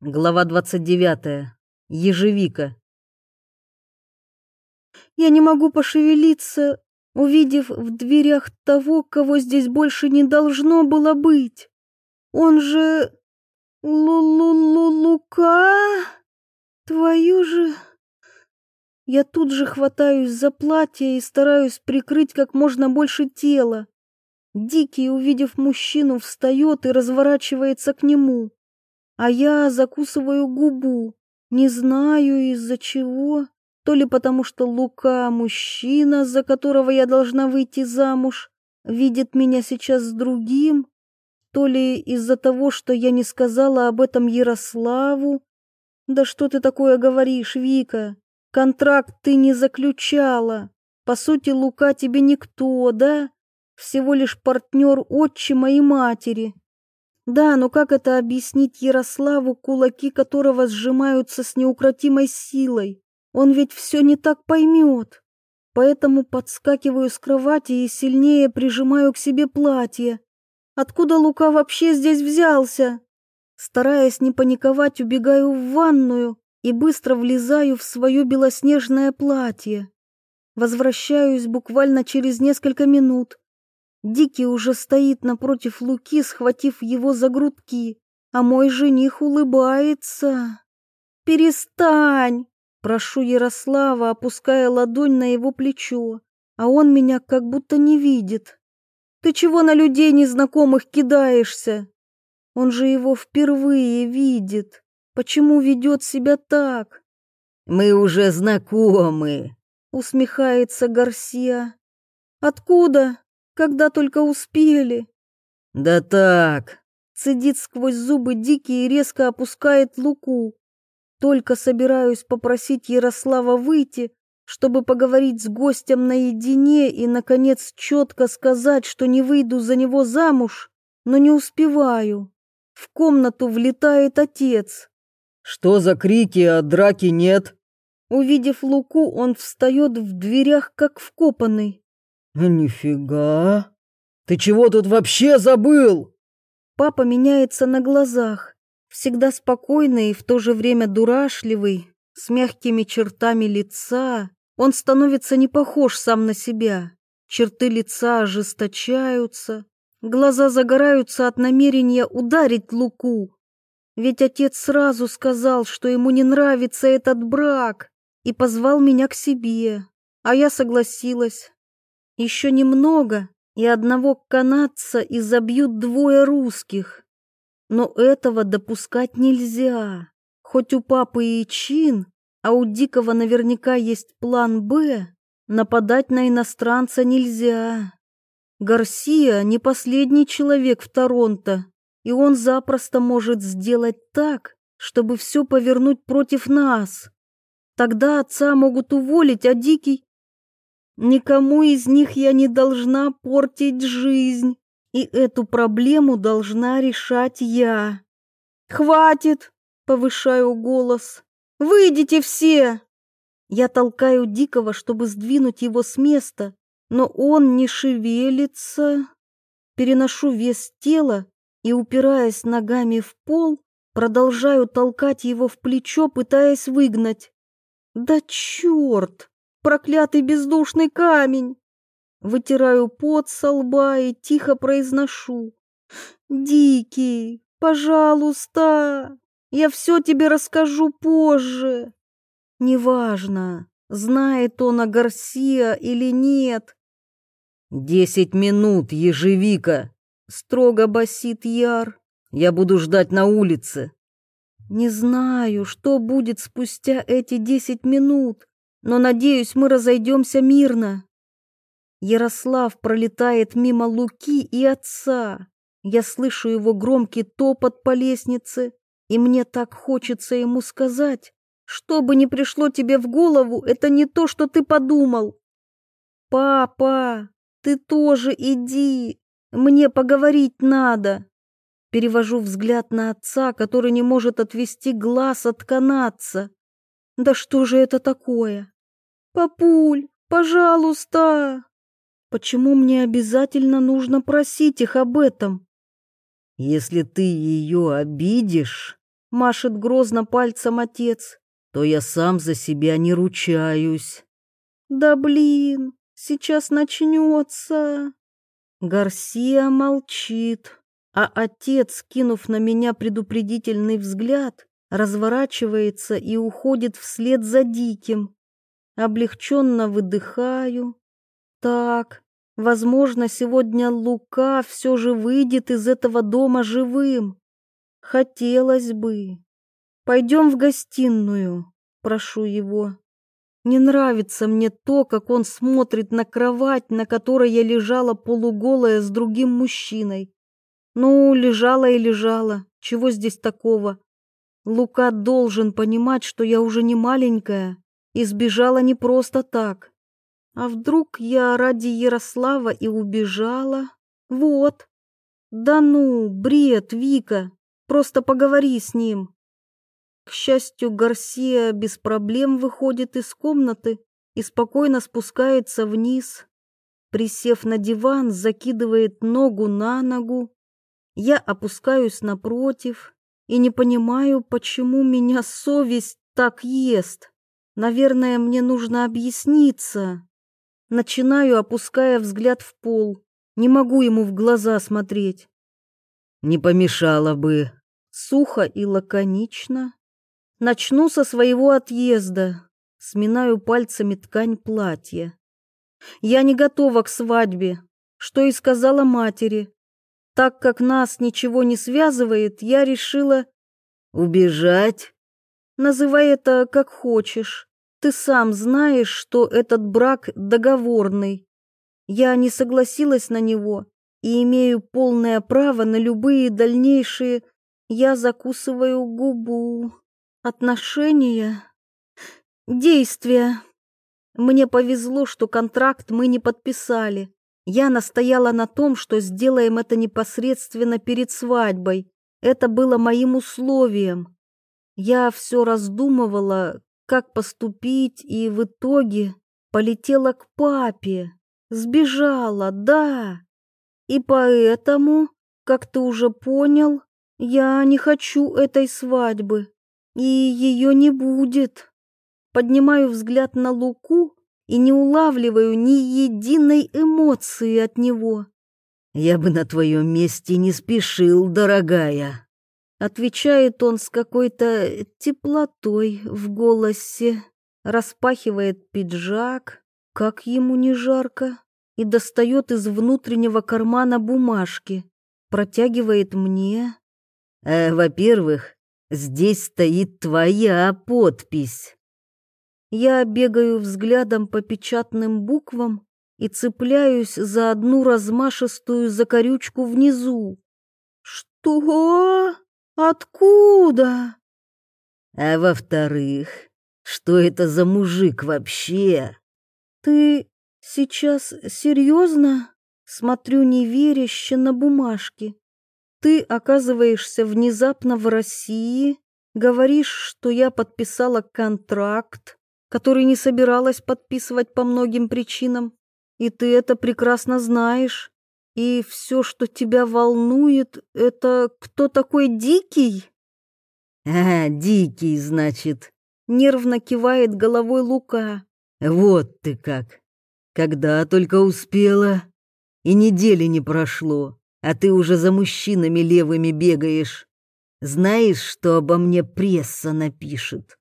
Глава 29. Ежевика. Я не могу пошевелиться, увидев в дверях того, кого здесь больше не должно было быть. Он же... Лу-лу-лу-лука? Твою же... Я тут же хватаюсь за платье и стараюсь прикрыть как можно больше тела. Дикий, увидев мужчину, встает и разворачивается к нему а я закусываю губу. Не знаю из-за чего. То ли потому, что Лука, мужчина, за которого я должна выйти замуж, видит меня сейчас с другим, то ли из-за того, что я не сказала об этом Ярославу. Да что ты такое говоришь, Вика? Контракт ты не заключала. По сути, Лука тебе никто, да? Всего лишь партнер отчима и матери. Да, но как это объяснить Ярославу, кулаки которого сжимаются с неукротимой силой? Он ведь все не так поймет. Поэтому подскакиваю с кровати и сильнее прижимаю к себе платье. Откуда Лука вообще здесь взялся? Стараясь не паниковать, убегаю в ванную и быстро влезаю в свое белоснежное платье. Возвращаюсь буквально через несколько минут. Дикий уже стоит напротив Луки, схватив его за грудки, а мой жених улыбается. «Перестань!» — прошу Ярослава, опуская ладонь на его плечо, а он меня как будто не видит. «Ты чего на людей незнакомых кидаешься?» Он же его впервые видит. Почему ведет себя так? «Мы уже знакомы», — усмехается Гарсия. «Откуда?» Когда только успели. Да так. Цедит сквозь зубы дикий и резко опускает луку. Только собираюсь попросить Ярослава выйти, чтобы поговорить с гостем наедине и, наконец, четко сказать, что не выйду за него замуж, но не успеваю. В комнату влетает отец. «Что за крики, а драки нет?» Увидев Луку, он встает в дверях, как вкопанный. «Нифига! Ты чего тут вообще забыл?» Папа меняется на глазах, всегда спокойный и в то же время дурашливый, с мягкими чертами лица. Он становится не похож сам на себя. Черты лица ожесточаются, глаза загораются от намерения ударить Луку. Ведь отец сразу сказал, что ему не нравится этот брак, и позвал меня к себе. А я согласилась. Еще немного, и одного канадца изобьют двое русских. Но этого допускать нельзя. Хоть у папы и чин, а у Дикого наверняка есть план «Б», нападать на иностранца нельзя. Гарсия не последний человек в Торонто, и он запросто может сделать так, чтобы все повернуть против нас. Тогда отца могут уволить, а Дикий Никому из них я не должна портить жизнь, и эту проблему должна решать я. «Хватит!» — повышаю голос. «Выйдите все!» Я толкаю Дикого, чтобы сдвинуть его с места, но он не шевелится. Переношу вес тела и, упираясь ногами в пол, продолжаю толкать его в плечо, пытаясь выгнать. «Да черт!» Проклятый бездушный камень. Вытираю пот со лба и тихо произношу. Дикий, пожалуйста, я все тебе расскажу позже. Неважно, знает он о Гарсия или нет. «Десять минут, ежевика!» — строго басит Яр. «Я буду ждать на улице». Не знаю, что будет спустя эти десять минут, но, надеюсь, мы разойдемся мирно. Ярослав пролетает мимо Луки и отца. Я слышу его громкий топот по лестнице, и мне так хочется ему сказать, что бы ни пришло тебе в голову, это не то, что ты подумал. Папа, ты тоже иди, мне поговорить надо. Перевожу взгляд на отца, который не может отвести глаз от канадца. Да что же это такое? Папуль, пожалуйста! Почему мне обязательно нужно просить их об этом? Если ты ее обидишь, машет грозно пальцем отец, то я сам за себя не ручаюсь. Да блин, сейчас начнется. Гарсия молчит, а отец, кинув на меня предупредительный взгляд, разворачивается и уходит вслед за диким. Облегченно выдыхаю. Так, возможно, сегодня Лука все же выйдет из этого дома живым. Хотелось бы. Пойдем в гостиную, прошу его. Не нравится мне то, как он смотрит на кровать, на которой я лежала полуголая с другим мужчиной. Ну, лежала и лежала. Чего здесь такого? Лука должен понимать, что я уже не маленькая и сбежала не просто так. А вдруг я ради Ярослава и убежала? Вот. Да ну, бред, Вика. Просто поговори с ним. К счастью, Гарсия без проблем выходит из комнаты и спокойно спускается вниз. Присев на диван, закидывает ногу на ногу. Я опускаюсь напротив и не понимаю, почему меня совесть так ест. Наверное, мне нужно объясниться. Начинаю, опуская взгляд в пол. Не могу ему в глаза смотреть. Не помешало бы. Сухо и лаконично. Начну со своего отъезда. Сминаю пальцами ткань платья. Я не готова к свадьбе, что и сказала матери. Так как нас ничего не связывает, я решила... Убежать? Называй это как хочешь. Ты сам знаешь, что этот брак договорный. Я не согласилась на него и имею полное право на любые дальнейшие... Я закусываю губу. Отношения, действия. Мне повезло, что контракт мы не подписали. Я настояла на том, что сделаем это непосредственно перед свадьбой. Это было моим условием. Я все раздумывала, как поступить, и в итоге полетела к папе. Сбежала, да. И поэтому, как ты уже понял, я не хочу этой свадьбы и ее не будет. Поднимаю взгляд на Луку и не улавливаю ни единой эмоции от него. «Я бы на твоем месте не спешил, дорогая», — отвечает он с какой-то теплотой в голосе, распахивает пиджак, как ему не жарко, и достает из внутреннего кармана бумажки, протягивает мне. «Э, «Во-первых, Здесь стоит твоя подпись. Я бегаю взглядом по печатным буквам и цепляюсь за одну размашистую закорючку внизу. Что? Откуда? А во-вторых, что это за мужик вообще? Ты сейчас серьезно? Смотрю неверяще на бумажки. Ты оказываешься внезапно в России, говоришь, что я подписала контракт, который не собиралась подписывать по многим причинам, и ты это прекрасно знаешь. И все, что тебя волнует, это кто такой Дикий? А, Дикий, значит. Нервно кивает головой Лука. Вот ты как. Когда только успела, и недели не прошло а ты уже за мужчинами левыми бегаешь. Знаешь, что обо мне пресса напишет?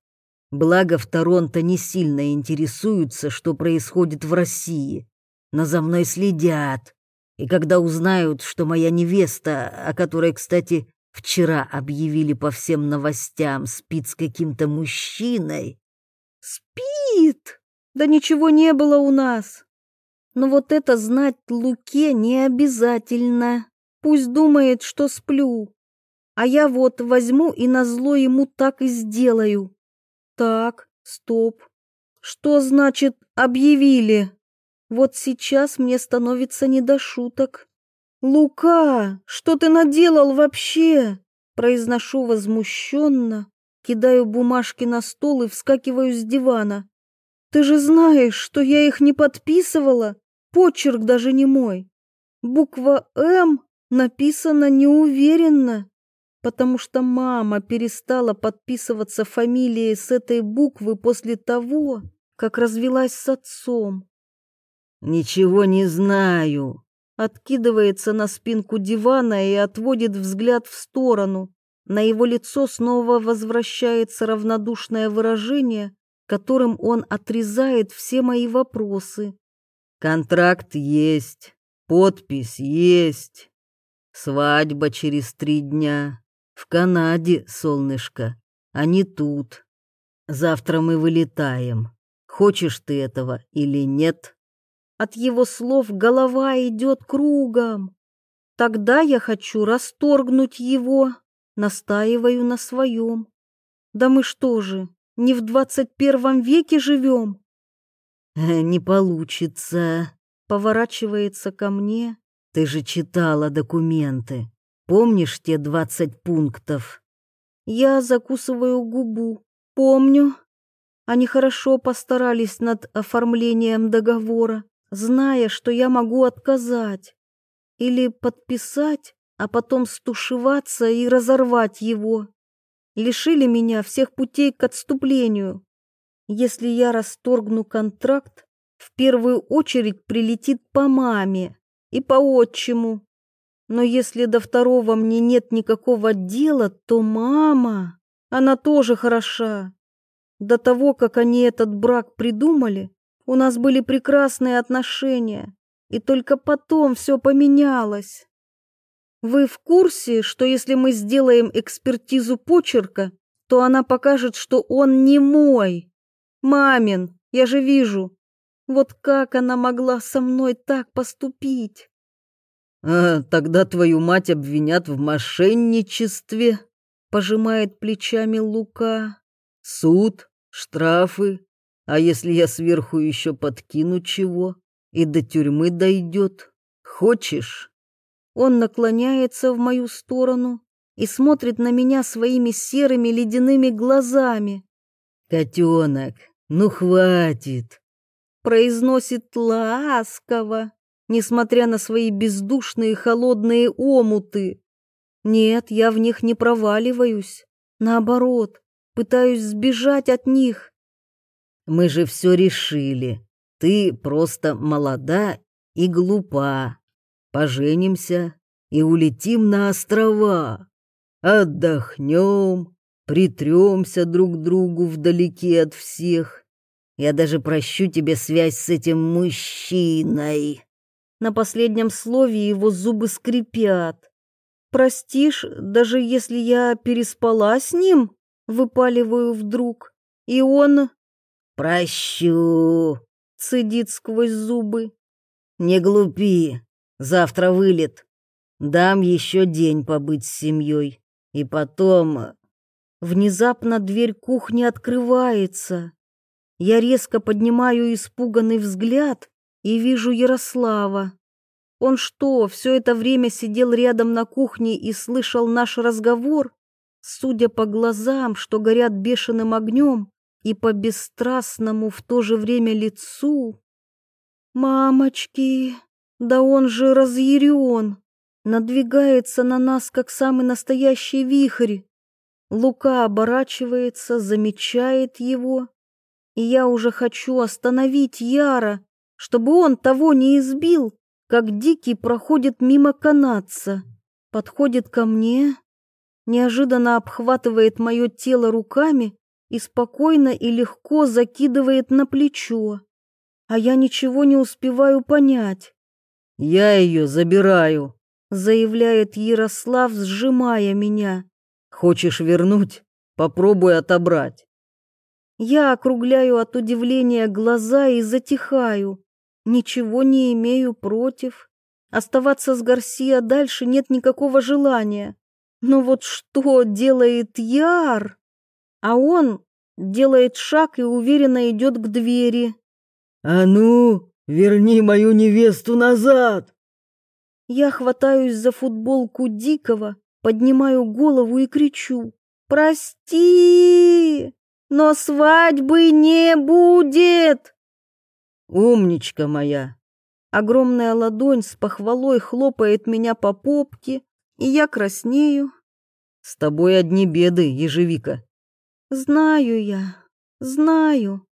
Благо в Торонто не сильно интересуются, что происходит в России, но за мной следят. И когда узнают, что моя невеста, о которой, кстати, вчера объявили по всем новостям, спит с каким-то мужчиной... Спит? Да ничего не было у нас. Но вот это знать Луке не обязательно. Пусть думает, что сплю. А я вот возьму и назло ему так и сделаю. Так, стоп. Что значит «объявили»? Вот сейчас мне становится не до шуток. «Лука, что ты наделал вообще?» Произношу возмущенно, кидаю бумажки на стол и вскакиваю с дивана. «Ты же знаешь, что я их не подписывала?» Почерк даже не мой. Буква «М» написана неуверенно. Потому что мама перестала подписываться фамилией с этой буквы после того, как развелась с отцом. «Ничего не знаю», откидывается на спинку дивана и отводит взгляд в сторону. На его лицо снова возвращается равнодушное выражение, которым он отрезает все мои вопросы. «Контракт есть, подпись есть, свадьба через три дня. В Канаде, солнышко, а не тут. Завтра мы вылетаем. Хочешь ты этого или нет?» От его слов голова идет кругом. Тогда я хочу расторгнуть его, настаиваю на своем. Да мы что же, не в двадцать первом веке живем? Э, не получится. Поворачивается ко мне. Ты же читала документы. Помнишь те двадцать пунктов? Я закусываю губу. Помню. Они хорошо постарались над оформлением договора зная, что я могу отказать. Или подписать, а потом стушеваться и разорвать его. Лишили меня всех путей к отступлению. Если я расторгну контракт, в первую очередь прилетит по маме и по отчиму. Но если до второго мне нет никакого дела, то мама, она тоже хороша. До того, как они этот брак придумали, у нас были прекрасные отношения, и только потом все поменялось. Вы в курсе, что если мы сделаем экспертизу почерка, то она покажет, что он не мой? Мамин, я же вижу. Вот как она могла со мной так поступить? А, тогда твою мать обвинят в мошенничестве, пожимает плечами Лука. Суд, штрафы, а если я сверху еще подкину чего и до тюрьмы дойдет? Хочешь?» Он наклоняется в мою сторону и смотрит на меня своими серыми ледяными глазами. «Котенок, ну хватит!» Произносит ласково, несмотря на свои бездушные холодные омуты. Нет, я в них не проваливаюсь. Наоборот, пытаюсь сбежать от них мы же все решили. Ты просто молода и глупа. Поженимся и улетим на острова. Отдохнем, притремся друг другу вдалеке от всех. Я даже прощу тебе связь с этим мужчиной. На последнем слове его зубы скрипят. Простишь, даже если я переспала с ним? Выпаливаю вдруг. И он... «Прощу!» — цедит сквозь зубы. «Не глупи, завтра вылет. Дам еще день побыть с семьей. И потом...» Внезапно дверь кухни открывается. Я резко поднимаю испуганный взгляд и вижу Ярослава. Он что, все это время сидел рядом на кухне и слышал наш разговор? Судя по глазам, что горят бешеным огнем, и по бесстрастному в то же время лицу. «Мамочки, да он же разъярен, надвигается на нас, как самый настоящий вихрь». Лука оборачивается, замечает его, и я уже хочу остановить Яра, чтобы он того не избил, как Дикий проходит мимо канадца, подходит ко мне, неожиданно обхватывает мое тело руками и спокойно и легко закидывает на плечо. А я ничего не успеваю понять. «Я ее забираю», — заявляет Ярослав, сжимая меня. «Хочешь вернуть? Попробуй отобрать». Я округляю от удивления глаза и затихаю. Ничего не имею против. Оставаться с Гарсия дальше нет никакого желания. Но вот что делает Яр? а он делает шаг и уверенно идет к двери. «А ну, верни мою невесту назад!» Я хватаюсь за футболку Дикого, поднимаю голову и кричу. «Прости, но свадьбы не будет!» «Умничка моя!» Огромная ладонь с похвалой хлопает меня по попке, и я краснею. С тобой одни беды, ежевика. Знаю я, знаю.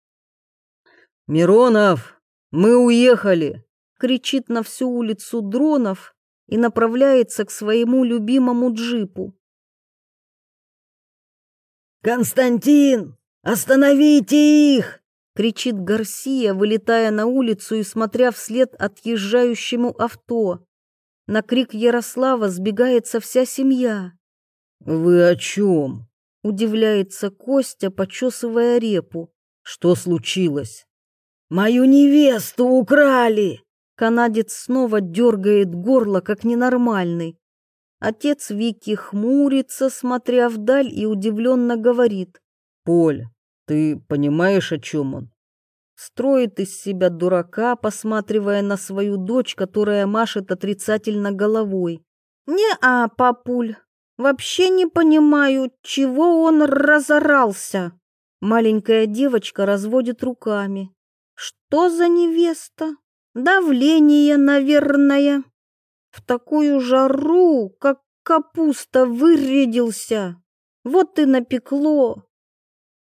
Миронов, мы уехали, кричит на всю улицу Дронов и направляется к своему любимому джипу. Константин, остановите их! Кричит Гарсия, вылетая на улицу и смотря вслед отъезжающему авто. На крик Ярослава сбегается вся семья. «Вы о чем?» — удивляется Костя, почесывая репу. «Что случилось?» «Мою невесту украли!» Канадец снова дергает горло, как ненормальный. Отец Вики хмурится, смотря вдаль, и удивленно говорит. «Поль, ты понимаешь, о чем он?» Строит из себя дурака, посматривая на свою дочь, которая машет отрицательно головой. «Не-а, папуль, вообще не понимаю, чего он разорался». Маленькая девочка разводит руками. «Что за невеста? Давление, наверное. В такую жару, как капуста, вырядился. Вот и напекло».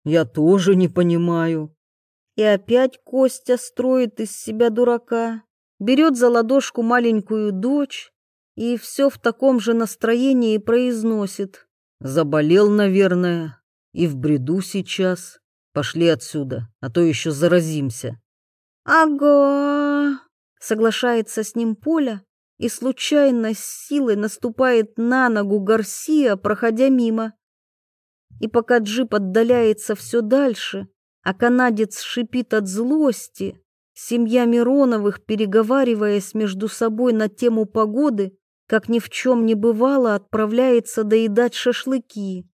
«Я тоже не понимаю», и опять Костя строит из себя дурака, берет за ладошку маленькую дочь и все в таком же настроении произносит. «Заболел, наверное, и в бреду сейчас. Пошли отсюда, а то еще заразимся». «Ага», — соглашается с ним Поля и случайно с силой наступает на ногу Гарсия, проходя мимо. И пока джип отдаляется все дальше, а канадец шипит от злости. Семья Мироновых, переговариваясь между собой на тему погоды, как ни в чем не бывало, отправляется доедать шашлыки.